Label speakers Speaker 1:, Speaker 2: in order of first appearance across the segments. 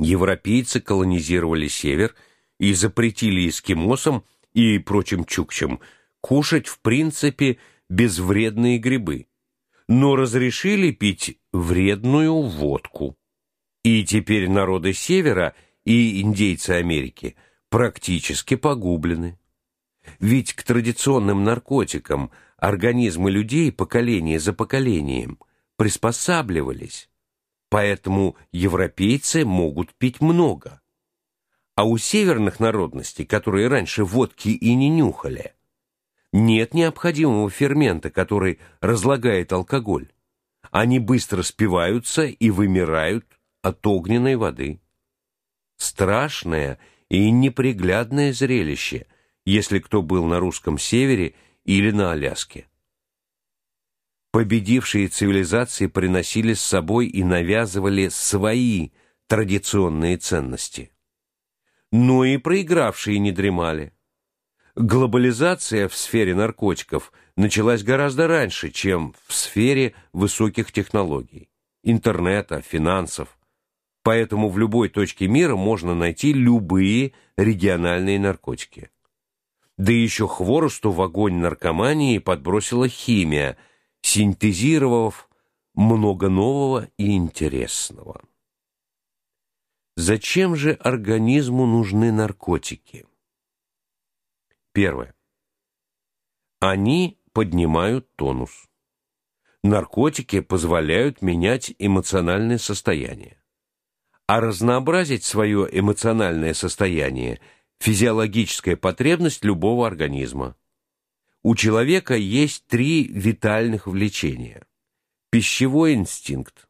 Speaker 1: Европейцы колонизировали север и запретили эскимосам и прочим чукчам кушать в принципе безвредные грибы, но разрешили пить вредную водку. И теперь народы севера и индейцы Америки практически погублены. Ведь к традиционным наркотикам организмы людей поколение за поколением приспосабливались. Поэтому европейцы могут пить много. А у северных народностей, которые раньше водки и не нюхали, нет необходимого фермента, который разлагает алкоголь. Они быстро спиваются и вымирают от огненной воды. Страшное и неприглядное зрелище, если кто был на русском севере или на Аляске. Победившие цивилизации приносили с собой и навязывали свои традиционные ценности. Но и проигравшие не дремали. Глобализация в сфере наркотиков началась гораздо раньше, чем в сфере высоких технологий, интернета, финансов. Поэтому в любой точке мира можно найти любые региональные наркотики. Да еще хворосту в огонь наркомании подбросила химия, синтезировав много нового и интересного. Зачем же организму нужны наркотики? Первое. Они поднимают тонус. Наркотики позволяют менять эмоциональное состояние. А разнообразить свое эмоциональное состояние физиологическая потребность любого организма. У человека есть три витальных влечения: пищевой инстинкт,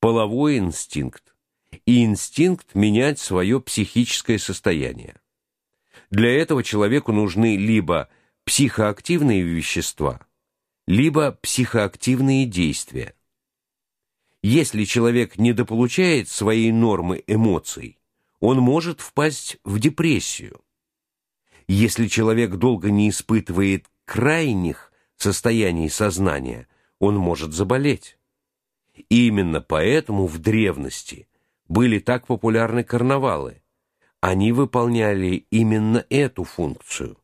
Speaker 1: половой инстинкт и инстинкт менять свое психическое состояние. Для этого человеку нужны либо психоактивные вещества, либо психоактивные действия. Если человек недополучает своей нормы эмоций, он может впасть в депрессию. Если человек долго не испытывает крайних состояний сознания, он может заболеть. И именно поэтому в древности были так популярны карнавалы. Они выполняли именно эту функцию.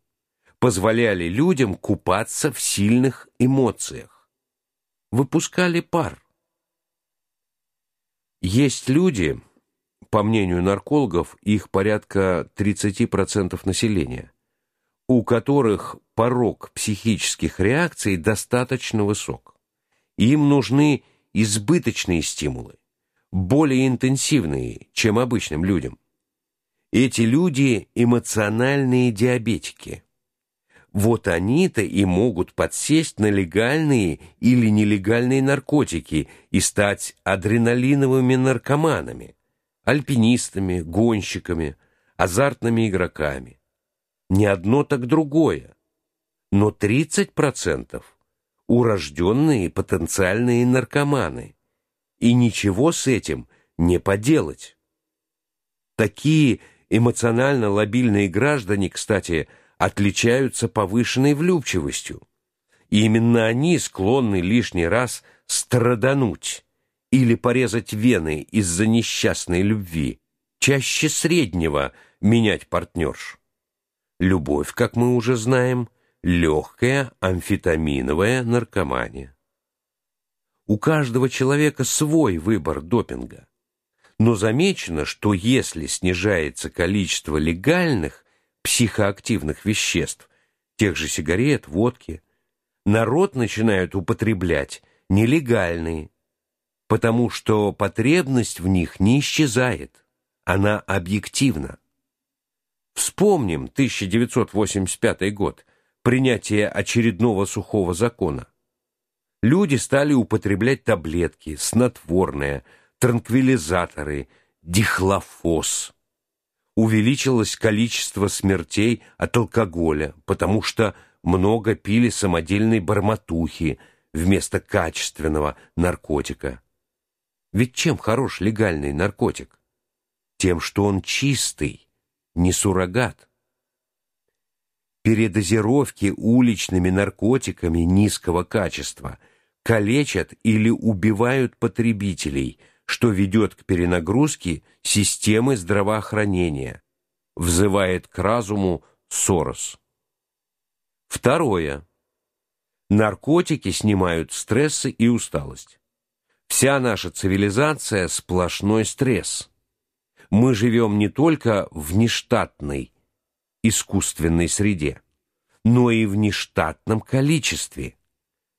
Speaker 1: Позволяли людям купаться в сильных эмоциях. Выпускали пар. Есть люди, по мнению наркологов, их порядка 30% населения, у которых порог психических реакций достаточно высок. Им нужны избыточные стимулы, более интенсивные, чем обычным людям. Эти люди эмоциональные диабетики. Вот они-то и могут подсесть на легальные или нелегальные наркотики и стать адреналиновыми наркоманами альпинистами, гонщиками, азартными игроками. Не одно так другое. Но 30% урожденные потенциальные наркоманы. И ничего с этим не поделать. Такие эмоционально лабильные граждане, кстати, отличаются повышенной влюбчивостью. И именно они склонны лишний раз страдануть или порезать вены из-за несчастной любви, чаще среднего менять партнерш. Любовь, как мы уже знаем, легкая амфетаминовая наркомания. У каждого человека свой выбор допинга. Но замечено, что если снижается количество легальных психоактивных веществ, тех же сигарет, водки, народ начинает употреблять нелегальные, потому что потребность в них не исчезает, она объективна. Вспомним 1985 год, принятие очередного сухого закона. Люди стали употреблять таблетки, снотворное, транквилизаторы, дихлофос. Увеличилось количество смертей от алкоголя, потому что много пили самодельной барматухи вместо качественного наркотика. Ведь чем хорош легальный наркотик? Тем, что он чистый, не суррогат. Передозировки уличными наркотиками низкого качества калечат или убивают потребителей, что ведет к перенагрузке системы здравоохранения, взывает к разуму Сорос. Второе. Наркотики снимают стрессы и усталость. Вся наша цивилизация сплошной стресс. Мы живем не только в нештатной искусственной среде, но и в нештатном количестве.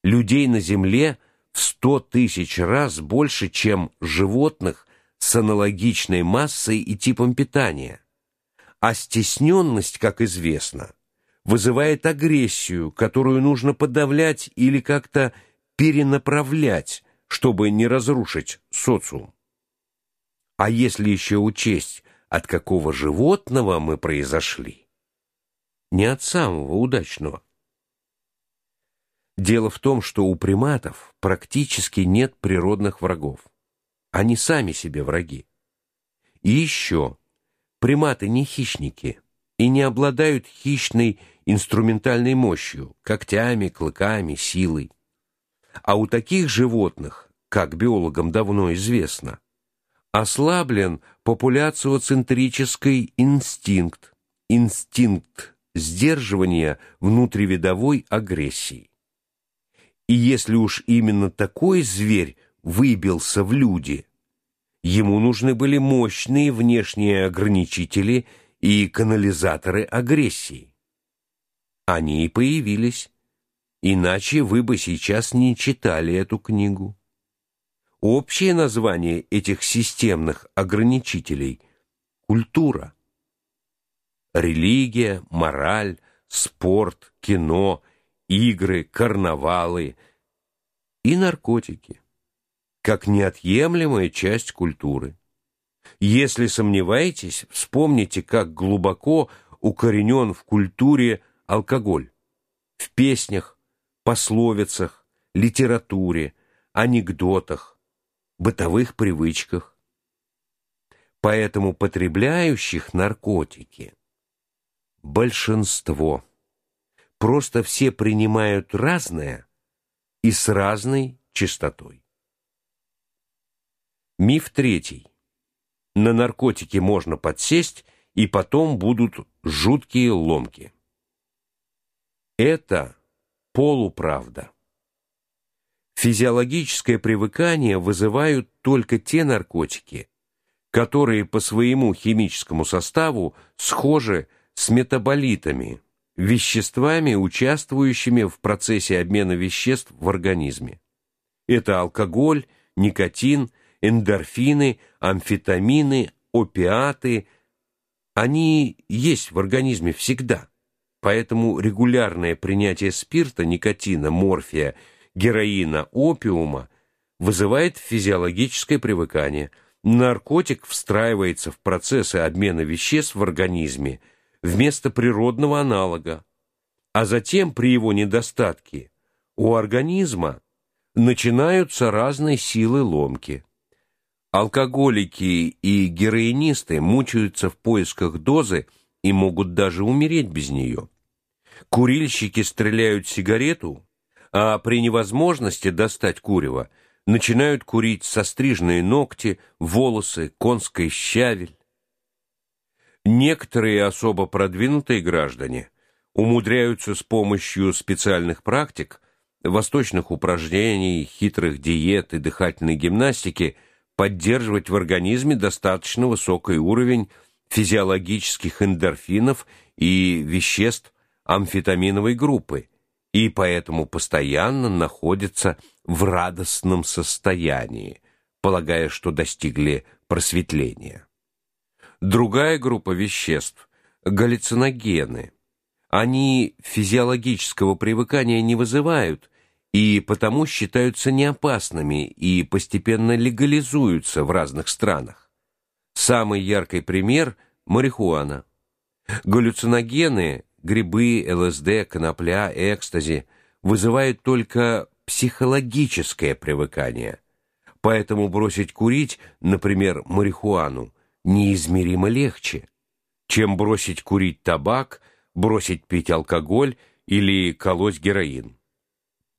Speaker 1: Людей на земле в сто тысяч раз больше, чем животных с аналогичной массой и типом питания. А стесненность, как известно, вызывает агрессию, которую нужно подавлять или как-то перенаправлять, чтобы не разрушить социум. А если еще учесть, от какого животного мы произошли? Не от самого удачного. Дело в том, что у приматов практически нет природных врагов. Они сами себе враги. И еще Приматы не хищники и не обладают хищной инструментальной мощью, когтями, клыками, силой. А у таких животных, как биологам давно известно, ослаблен популяциоцентрический инстинкт, инстинкт сдерживания внутривидовой агрессии. И если уж именно такой зверь выбился в люди – Ему нужны были мощные внешние ограничители и канализаторы агрессии. Они и появились. Иначе вы бы сейчас не читали эту книгу. Общее название этих системных ограничителей культура. Религия, мораль, спорт, кино, игры, карнавалы и наркотики как неотъемлемая часть культуры. Если сомневаетесь, вспомните, как глубоко укоренен в культуре алкоголь. В песнях, пословицах, литературе, анекдотах, бытовых привычках. Поэтому потребляющих наркотики большинство. Просто все принимают разное и с разной частотой. Миф третий. На наркотики можно подсесть, и потом будут жуткие ломки. Это полуправда. Физиологическое привыкание вызывают только те наркотики, которые по своему химическому составу схожи с метаболитами, веществами, участвующими в процессе обмена веществ в организме. Это алкоголь, никотин, эндорфины, амфетамины, опиаты, они есть в организме всегда. Поэтому регулярное принятие спирта, никотина, морфия, героина, опиума вызывает физиологическое привыкание. Наркотик встраивается в процессы обмена веществ в организме вместо природного аналога. А затем при его недостатке у организма начинаются разные силы ломки. Алкоголики и героинисты мучаются в поисках дозы и могут даже умереть без нее. Курильщики стреляют сигарету, а при невозможности достать курево начинают курить состриженные ногти, волосы, конской щавель. Некоторые особо продвинутые граждане умудряются с помощью специальных практик, восточных упражнений, хитрых диет и дыхательной гимнастики – поддерживать в организме достаточно высокий уровень физиологических эндорфинов и веществ амфетаминовой группы, и поэтому постоянно находятся в радостном состоянии, полагая, что достигли просветления. Другая группа веществ галлюциногены. Они физиологического привыкания не вызывают, и потому считаются неопасными и постепенно легализуются в разных странах. Самый яркий пример марихуана. Галлюциногены, грибы, ЛСД, конопля, экстази вызывают только психологическое привыкание. Поэтому бросить курить, например, марихуану, неизмеримо легче, чем бросить курить табак, бросить пить алкоголь или колоть героин.